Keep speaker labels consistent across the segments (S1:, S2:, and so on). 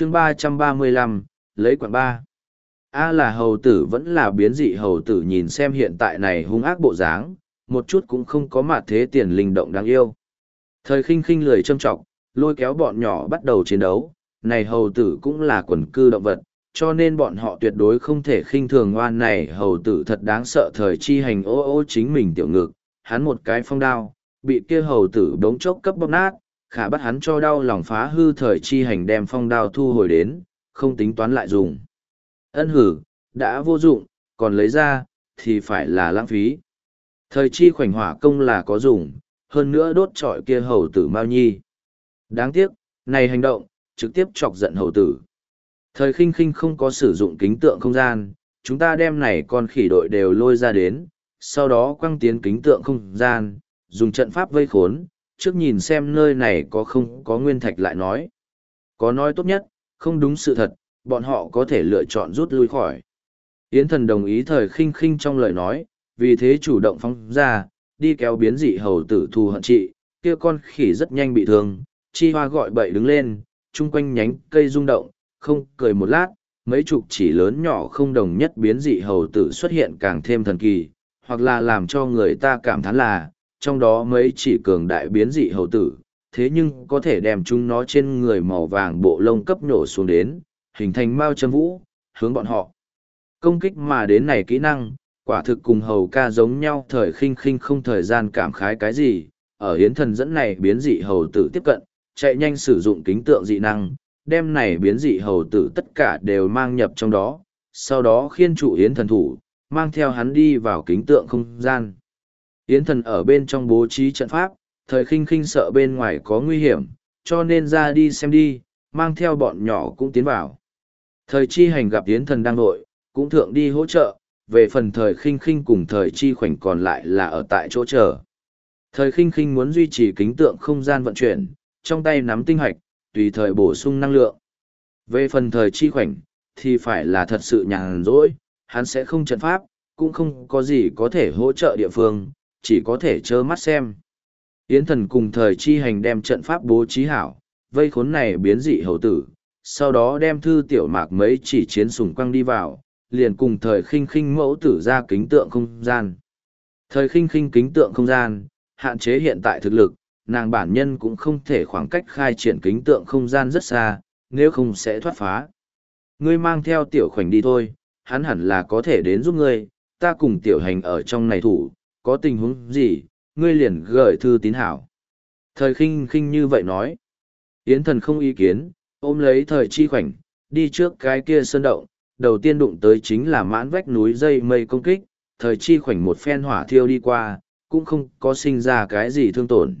S1: chương ba trăm ba mươi lăm, lấy quảng ba. A là hầu tử vẫn là biến dị hầu tử nhìn xem hiện tại này hung ác bộ dáng, một chút cũng không có mặt thế tiền linh động đáng yêu. Thời khinh khinh lười châm trọng, lôi kéo bọn nhỏ bắt đầu chiến đấu, này hầu tử cũng là quần cư động vật, cho nên bọn họ tuyệt đối không thể khinh thường oan này hầu tử thật đáng sợ thời chi hành ô ô chính mình tiểu ngực, hắn một cái phong đao, bị kia hầu tử đống chốc cấp bóp nát khả bắt hắn cho đau lòng phá hư thời chi hành đem phong đao thu hồi đến, không tính toán lại dùng. Ân hử, đã vô dụng, còn lấy ra, thì phải là lãng phí. Thời chi khoảnh hỏa công là có dùng, hơn nữa đốt trọi kia hầu tử mao nhi. Đáng tiếc, này hành động, trực tiếp chọc giận hầu tử. Thời khinh khinh không có sử dụng kính tượng không gian, chúng ta đem này con khỉ đội đều lôi ra đến, sau đó quăng tiến kính tượng không gian, dùng trận pháp vây khốn trước nhìn xem nơi này có không có nguyên thạch lại nói có nói tốt nhất không đúng sự thật bọn họ có thể lựa chọn rút lui khỏi. Yến thần đồng ý thời khinh khinh trong lời nói, vì thế chủ động phóng ra, đi kéo biến dị hầu tử thù hận trị, kia con khỉ rất nhanh bị thương, chi hoa gọi bậy đứng lên, chung quanh nhánh cây rung động, không cười một lát, mấy chục chỉ lớn nhỏ không đồng nhất biến dị hầu tử xuất hiện càng thêm thần kỳ, hoặc là làm cho người ta cảm thán là, trong đó mấy chỉ cường đại biến dị hầu tử, thế nhưng có thể đem chúng nó trên người màu vàng bộ lông cấp nhổ xuống đến, hình thành mao châm vũ, hướng bọn họ. Công kích mà đến này kỹ năng, quả thực cùng hầu ca giống nhau thời khinh khinh không thời gian cảm khái cái gì, ở hiến thần dẫn này biến dị hầu tử tiếp cận, chạy nhanh sử dụng kính tượng dị năng, đem này biến dị hầu tử tất cả đều mang nhập trong đó, sau đó khiên trụ hiến thần thủ, mang theo hắn đi vào kính tượng không gian. Yến thần ở bên trong bố trí trận pháp, thời khinh khinh sợ bên ngoài có nguy hiểm, cho nên ra đi xem đi, mang theo bọn nhỏ cũng tiến vào. Thời chi hành gặp Yến thần đang nội, cũng thượng đi hỗ trợ, về phần thời khinh khinh cùng thời chi khoảnh còn lại là ở tại chỗ chờ. Thời khinh khinh muốn duy trì kính tượng không gian vận chuyển, trong tay nắm tinh hoạch, tùy thời bổ sung năng lượng. Về phần thời chi khoảnh, thì phải là thật sự nhàn rỗi, hắn sẽ không trận pháp, cũng không có gì có thể hỗ trợ địa phương, chỉ có thể trơ mắt xem. Yến thần cùng thời chi hành đem trận pháp bố trí hảo, vây khốn này biến dị hầu tử, sau đó đem thư tiểu mạc mấy chỉ chiến sùng quăng đi vào, liền cùng thời khinh khinh mẫu tử ra kính tượng không gian. Thời khinh khinh kính tượng không gian, hạn chế hiện tại thực lực, nàng bản nhân cũng không thể khoảng cách khai triển kính tượng không gian rất xa, nếu không sẽ thoát phá. Ngươi mang theo tiểu khoảnh đi thôi, hắn hẳn là có thể đến giúp ngươi, ta cùng tiểu hành ở trong này thủ, có tình huống gì, ngươi liền gửi thư tín hảo. Thời khinh khinh như vậy nói. Yến thần không ý kiến, ôm lấy thời chi khoảnh, đi trước cái kia sơn động, đầu tiên đụng tới chính là mãn vách núi dây mây công kích, thời chi khoảnh một phen hỏa thiêu đi qua, cũng không có sinh ra cái gì thương tổn.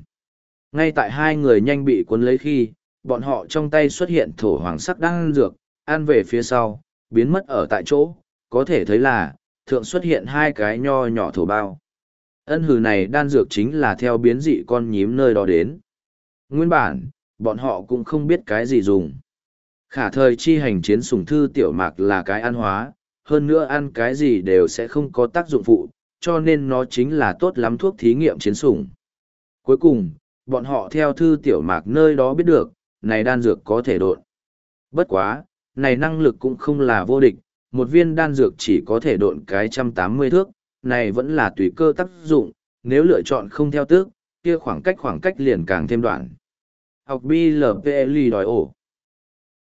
S1: Ngay tại hai người nhanh bị cuốn lấy khi, bọn họ trong tay xuất hiện thổ hoàng sắc đang dược, ăn về phía sau, biến mất ở tại chỗ, có thể thấy là, thượng xuất hiện hai cái nho nhỏ thổ bao. Ân hừ này đan dược chính là theo biến dị con nhím nơi đó đến. Nguyên bản, bọn họ cũng không biết cái gì dùng. Khả thời chi hành chiến sủng thư tiểu mạc là cái ăn hóa, hơn nữa ăn cái gì đều sẽ không có tác dụng phụ, cho nên nó chính là tốt lắm thuốc thí nghiệm chiến sủng. Cuối cùng, bọn họ theo thư tiểu mạc nơi đó biết được, này đan dược có thể đột. Bất quá, này năng lực cũng không là vô địch, một viên đan dược chỉ có thể độn cái trăm tám mươi thước, này vẫn là tùy cơ tác dụng, nếu lựa chọn không theo tước, kia khoảng cách khoảng cách liền càng thêm đoạn. Học blpli đòi ổ.